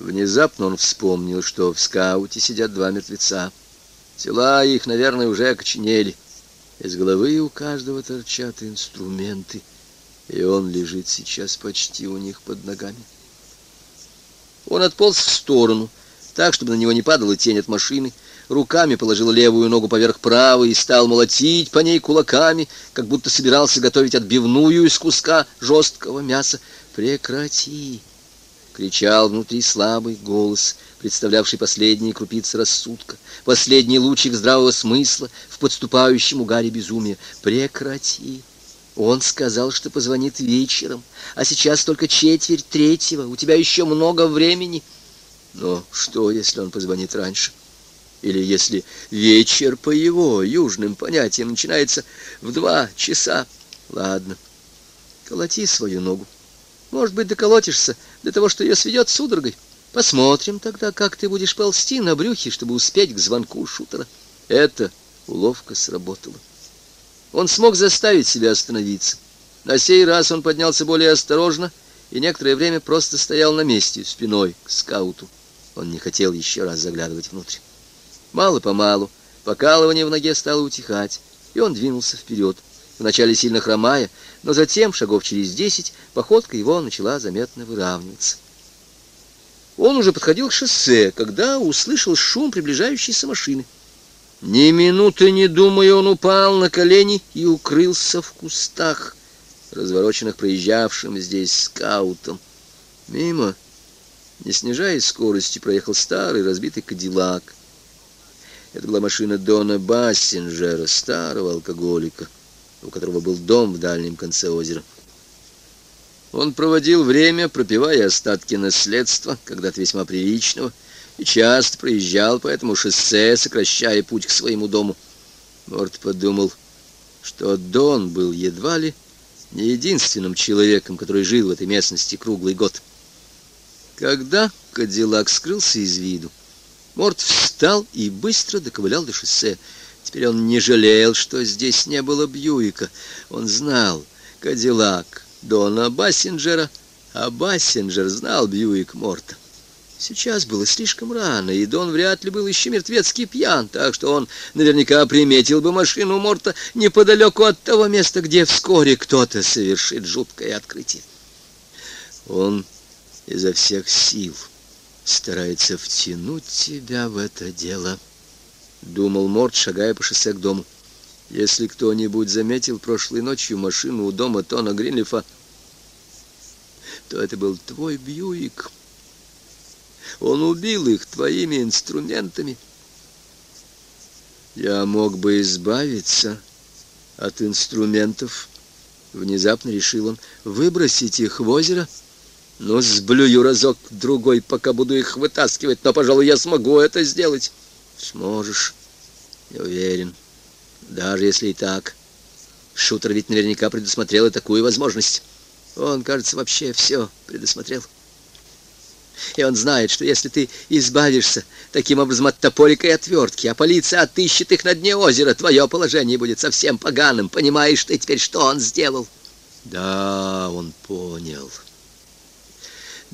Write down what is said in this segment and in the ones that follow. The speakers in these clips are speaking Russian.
Внезапно он вспомнил, что в скауте сидят два мертвеца. Тела их, наверное, уже окоченели. Из головы у каждого торчат инструменты, и он лежит сейчас почти у них под ногами. Он отполз в сторону, так, чтобы на него не падала тень от машины, руками положил левую ногу поверх правой и стал молотить по ней кулаками, как будто собирался готовить отбивную из куска жесткого мяса. «Прекрати!» Кричал внутри слабый голос, представлявший последние крупицы рассудка, последний лучик здравого смысла в подступающем угаре безумия. Прекрати. Он сказал, что позвонит вечером, а сейчас только четверть третьего. У тебя еще много времени. Но что, если он позвонит раньше? Или если вечер по его южным понятиям начинается в два часа? Ладно, колоти свою ногу. Может быть, доколотишься для того, что ее сведет судорогой. Посмотрим тогда, как ты будешь ползти на брюхе, чтобы успеть к звонку шутера. Эта уловка сработала. Он смог заставить себя остановиться. На сей раз он поднялся более осторожно и некоторое время просто стоял на месте, спиной к скауту. Он не хотел еще раз заглядывать внутрь. Мало-помалу покалывание в ноге стало утихать, и он двинулся вперед вначале сильно хромая, но затем, шагов через десять, походка его начала заметно выравниваться. Он уже подходил к шоссе, когда услышал шум приближающейся машины. Ни минуты не думая, он упал на колени и укрылся в кустах, развороченных проезжавшим здесь скаутом. Мимо, не снижая скорости, проехал старый разбитый кадиллак. Это была машина Дона Бассинджера, старого алкоголика у которого был дом в дальнем конце озера. Он проводил время, пропивая остатки наследства, когда-то весьма приличного, и часто проезжал по этому шоссе, сокращая путь к своему дому. Морд подумал, что Дон был едва ли не единственным человеком, который жил в этой местности круглый год. Когда Кадиллак скрылся из виду, Морд встал и быстро доковылял до шоссе. Теперь он не жалел, что здесь не было Бьюика. Он знал Кадиллак Дона Бассинджера, а Бассинджер знал Бьюик Морта. Сейчас было слишком рано, и Дон вряд ли был еще мертвецкий пьян, так что он наверняка приметил бы машину Морта неподалеку от того места, где вскоре кто-то совершит жуткое открытие. Он изо всех сил старается втянуть тебя в это дело думал Морд, шагая по шоссе к дому. Если кто-нибудь заметил прошлой ночью машину у дома Тона Гринлифа, то это был твой Бьюик. Он убил их твоими инструментами. Я мог бы избавиться от инструментов, внезапно решил он, выбросить их в озеро. Ну, сблюю разок другой, пока буду их вытаскивать, но, пожалуй, я смогу это сделать. Сможешь. Я уверен. Даже если и так. Шутер ведь наверняка предусмотрел и такую возможность. Он, кажется, вообще все предусмотрел. И он знает, что если ты избавишься таким образом от топорика и отвертки, а полиция отыщет их на дне озера, твое положение будет совсем поганым. Понимаешь ты теперь, что он сделал? Да, он понял.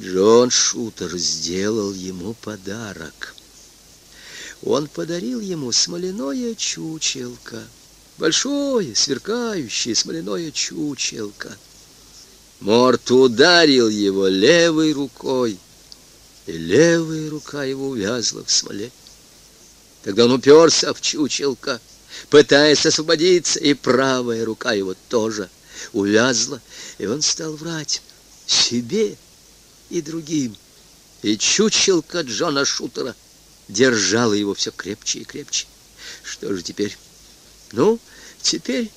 Джон Шутер сделал ему подарок он подарил ему смоляное чучелко, большое, сверкающее смоляное чучелко. Морт ударил его левой рукой, и левая рука его увязла в смоле. Тогда он уперся в чучелко, пытаясь освободиться, и правая рука его тоже увязла, и он стал врать себе и другим. И чучелка Джона Шутера — держала его все крепче и крепче. Что же теперь? Ну, теперь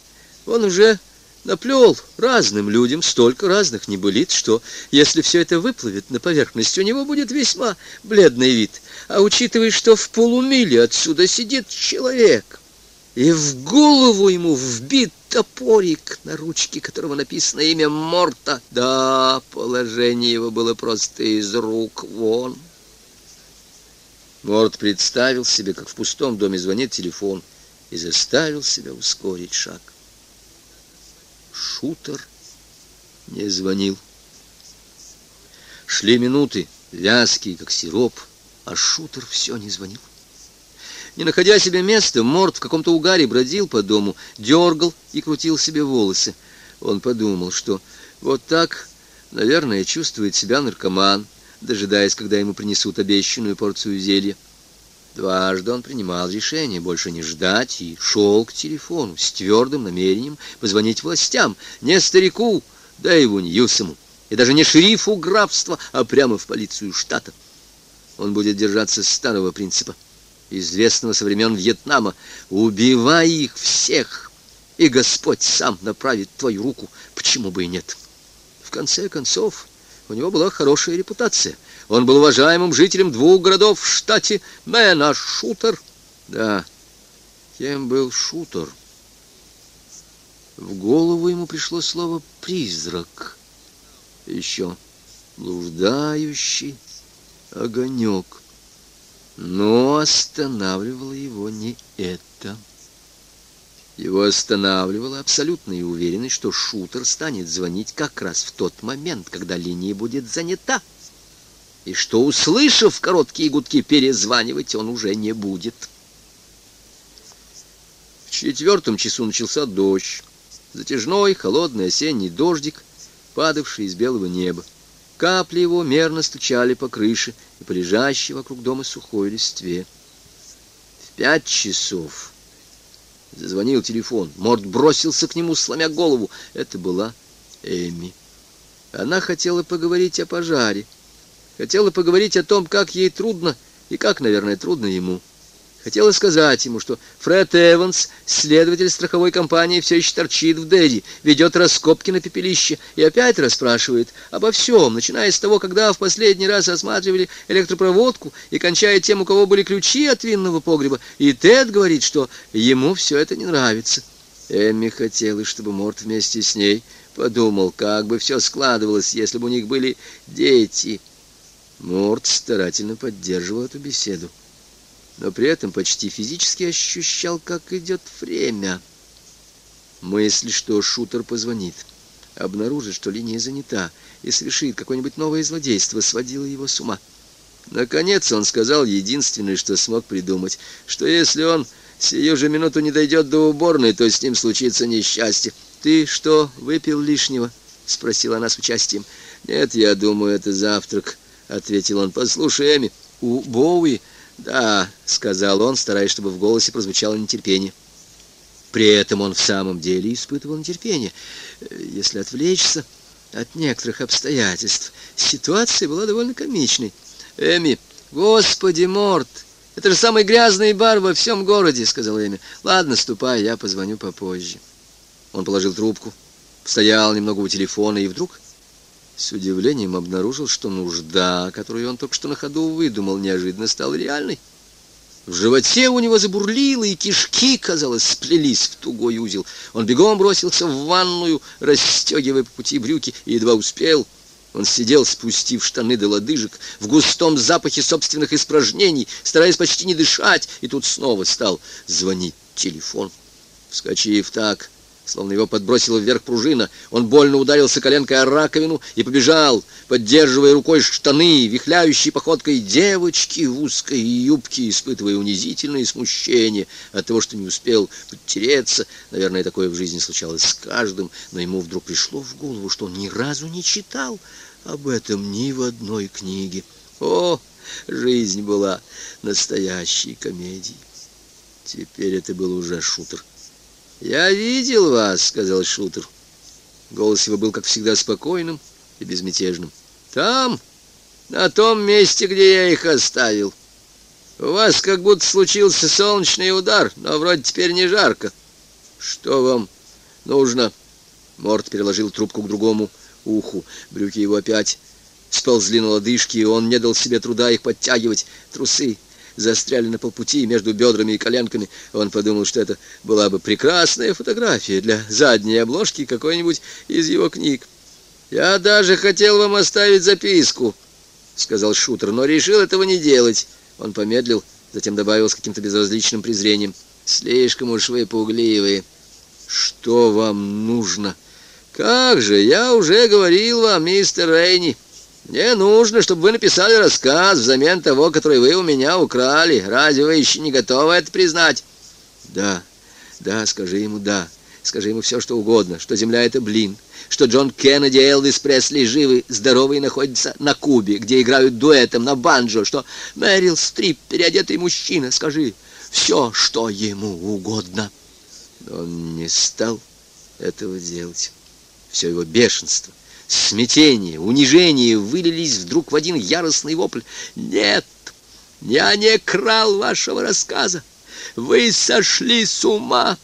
он уже наплел разным людям столько разных небылиц, что если все это выплывет на поверхность, у него будет весьма бледный вид. А учитывая, что в полумиле отсюда сидит человек, и в голову ему вбит топорик, на ручке которого написано имя Морта, да, положение его было просто из рук вон. Морд представил себе, как в пустом доме звонит телефон, и заставил себя ускорить шаг. Шутер не звонил. Шли минуты, вязкий, как сироп, а шутер все не звонил. Не находя себе места, Морд в каком-то угаре бродил по дому, дергал и крутил себе волосы. Он подумал, что вот так, наверное, чувствует себя наркоман, дожидаясь, когда ему принесут обещанную порцию зелья. Дважды он принимал решение больше не ждать и шел к телефону с твердым намерением позвонить властям, не старику, да его Ньюсому, и даже не шерифу графства, а прямо в полицию штата. Он будет держаться старого принципа, известного со времен Вьетнама. Убивай их всех, и Господь сам направит твою руку, почему бы и нет. В конце концов, у него была хорошая репутация — он был уважаемым жителем двух городов в штате Мэн, шутер... Да, кем был шутер? В голову ему пришло слово «призрак». Еще блуждающий огонек. Но останавливало его не это. Его останавливала абсолютная уверенность, что шутер станет звонить как раз в тот момент, когда линия будет занята и что, услышав короткие гудки, перезванивать он уже не будет. В четвертом часу начался дождь. Затяжной, холодный осенний дождик, падавший из белого неба. Капли его мерно стучали по крыше и по лежащей вокруг дома сухой листве. В пять часов зазвонил телефон. Морд бросился к нему, сломя голову. Это была Эми. Она хотела поговорить о пожаре. Хотела поговорить о том, как ей трудно и как, наверное, трудно ему. Хотела сказать ему, что Фред Эванс, следователь страховой компании, все еще торчит в Дэдди, ведет раскопки на пепелище и опять расспрашивает обо всем, начиная с того, когда в последний раз осматривали электропроводку и кончая тем, у кого были ключи от винного погреба. И Тед говорит, что ему все это не нравится. Эмми хотела, чтобы Морт вместе с ней подумал, как бы все складывалось, если бы у них были дети. Морд старательно поддерживал эту беседу, но при этом почти физически ощущал, как идет время. Мысль, что шутер позвонит, обнаружит, что линия занята, и совершит какое-нибудь новое злодейство, сводила его с ума. Наконец он сказал единственное, что смог придумать, что если он сию же минуту не дойдет до уборной, то с ним случится несчастье. «Ты что, выпил лишнего?» — спросила она с участием. «Нет, я думаю, это завтрак», — ответил он. «Послушай, Эми, у Боуи...» «Да», — сказал он, стараясь, чтобы в голосе прозвучало нетерпение. При этом он в самом деле испытывал нетерпение. Если отвлечься от некоторых обстоятельств, ситуация была довольно комичной. «Эми, господи, Морт, это же самый грязный бар во всем городе», — сказал Эми. «Ладно, ступай, я позвоню попозже». Он положил трубку, стоял немного у телефона и вдруг с удивлением обнаружил, что нужда, которую он только что на ходу выдумал, неожиданно стала реальной. В животе у него забурлило, и кишки, казалось, сплелись в тугой узел. Он бегом бросился в ванную, расстегивая по пути брюки, и едва успел. Он сидел, спустив штаны до лодыжек, в густом запахе собственных испражнений, стараясь почти не дышать, и тут снова стал звонить телефон. Вскочив так, Словно его подбросила вверх пружина, он больно ударился коленкой о раковину и побежал, поддерживая рукой штаны, вихляющей походкой девочки в узкой юбке, испытывая унизительное смущение от того, что не успел подтереться. Наверное, такое в жизни случалось с каждым, но ему вдруг пришло в голову, что он ни разу не читал об этом ни в одной книге. О, жизнь была настоящей комедией. Теперь это был уже шутер. «Я видел вас», — сказал Шутер. Голос его был, как всегда, спокойным и безмятежным. «Там, на том месте, где я их оставил. У вас как будто случился солнечный удар, но вроде теперь не жарко. Что вам нужно?» Морт переложил трубку к другому уху. Брюки его опять сползли на лодыжки, и он не дал себе труда их подтягивать. Трусы застряли на полпути между бедрами и коленками. Он подумал, что это была бы прекрасная фотография для задней обложки какой-нибудь из его книг. «Я даже хотел вам оставить записку», — сказал Шутер, — «но решил этого не делать». Он помедлил, затем добавил с каким-то безразличным презрением. «Слишком уж вы пугливые». «Что вам нужно?» «Как же, я уже говорил вам, мистер Рейни». Мне нужно, чтобы вы написали рассказ взамен того, который вы у меня украли. Разве вы еще не готовы это признать? Да, да, скажи ему да. Скажи ему все, что угодно, что земля — это блин, что Джон Кеннеди и Элвис Пресли живы, здоровы и находятся на Кубе, где играют дуэтом на банджо, что Мэрил Стрип — переодетый мужчина. Скажи все, что ему угодно. Но он не стал этого делать. Все его бешенство, смятение, унижение вылились вдруг в один яростный вопль. «Нет, я не крал вашего рассказа! Вы сошли с ума!»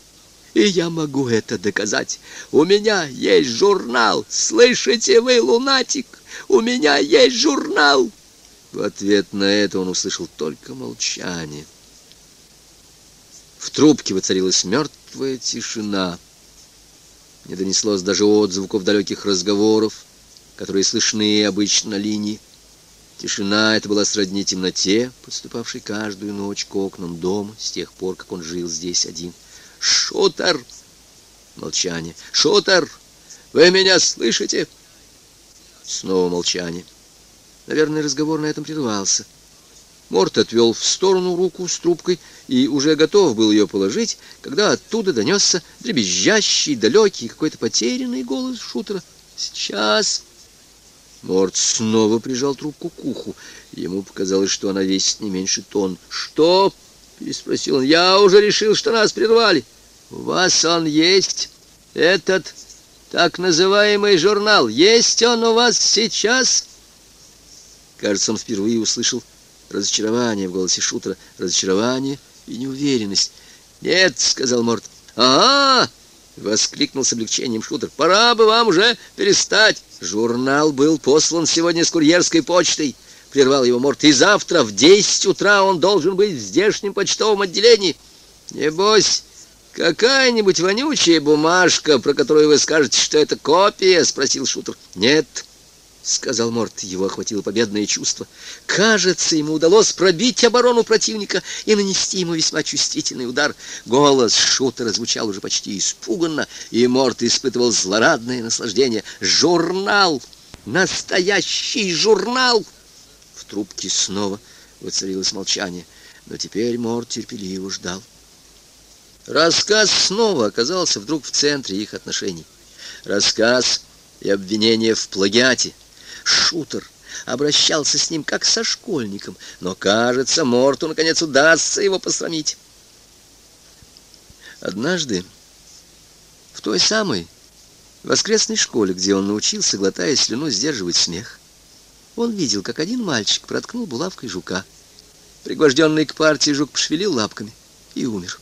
И я могу это доказать. У меня есть журнал. Слышите вы, лунатик? У меня есть журнал. В ответ на это он услышал только молчание. В трубке воцарилась мертвая тишина. Не донеслось даже отзвуков далеких разговоров, которые слышны обычно на линии. Тишина эта была сродни темноте, подступавшей каждую ночь к окнам дома с тех пор, как он жил здесь один. «Шутер!» Молчание. «Шутер! Вы меня слышите?» Снова молчание. Наверное, разговор на этом прервался. Морт отвел в сторону руку с трубкой и уже готов был ее положить, когда оттуда донесся дребезжащий, далекий, какой-то потерянный голос шутера. «Сейчас!» Морт снова прижал трубку к уху. Ему показалось, что она весит не меньше тонн. «Что?» — переспросил он. «Я уже решил, что нас прервали. У вас он есть, этот так называемый журнал. Есть он у вас сейчас?» Кажется, он впервые услышал разочарование в голосе шутера. Разочарование и неуверенность. «Нет», — сказал Морт. «Ага!» — воскликнул с облегчением шутер. «Пора бы вам уже перестать. Журнал был послан сегодня с курьерской почтой». — прервал его Морт. — И завтра в десять утра он должен быть в здешнем почтовом отделении. Небось, какая-нибудь вонючая бумажка, про которую вы скажете, что это копия? — спросил шутер. — Нет, — сказал Морт. Его охватило победное чувство. Кажется, ему удалось пробить оборону противника и нанести ему весьма чувствительный удар. Голос шутера звучал уже почти испуганно, и Морт испытывал злорадное наслаждение. «Журнал! Настоящий журнал!» трубке снова воцарилось молчание, но теперь Мор терпеливо ждал. Рассказ снова оказался вдруг в центре их отношений. Рассказ и обвинение в плагиате. Шутер обращался с ним как со школьником, но, кажется, Морту наконец удастся его посрамить. Однажды в той самой воскресной школе, где он научился, глотая слюну, сдерживать смех, он видел, как один мальчик проткнул булавкой жука. Пригвожденный к партии жук пошевелил лапками и умер.